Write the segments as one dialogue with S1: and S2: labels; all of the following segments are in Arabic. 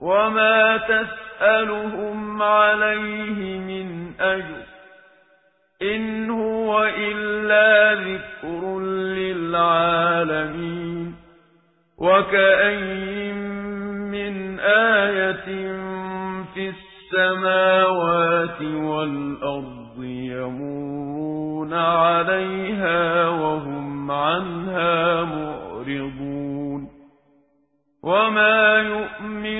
S1: وما تسألهم عليه من أجر إن هو إلا ذكر للعالمين وكأين من آية في السماوات والأرض يمرون عليها وهم عنها معرضون وما يؤمن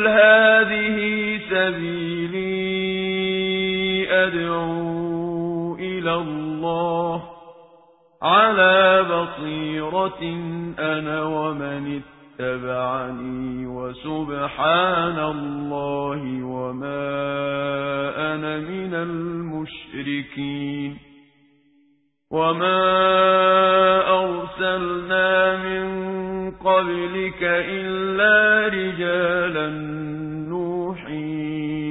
S1: أدعو إلى الله على بصيرة أنا ومن اتبعني وسبحان الله وما أنا من المشركين وما أرسلنا من قبلك إلا رجالا نوحي إليهم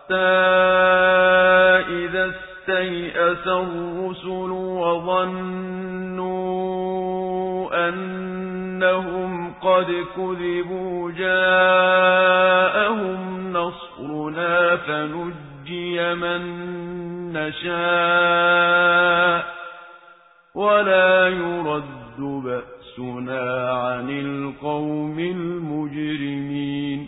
S1: إذا استيأس الرسل وظنوا أنهم قد كذبوا جاءهم نصرنا فنجي من نشاء ولا يرد بأسنا عن القوم المجرمين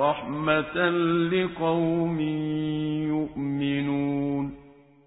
S1: ورحمة لقوم يؤمنون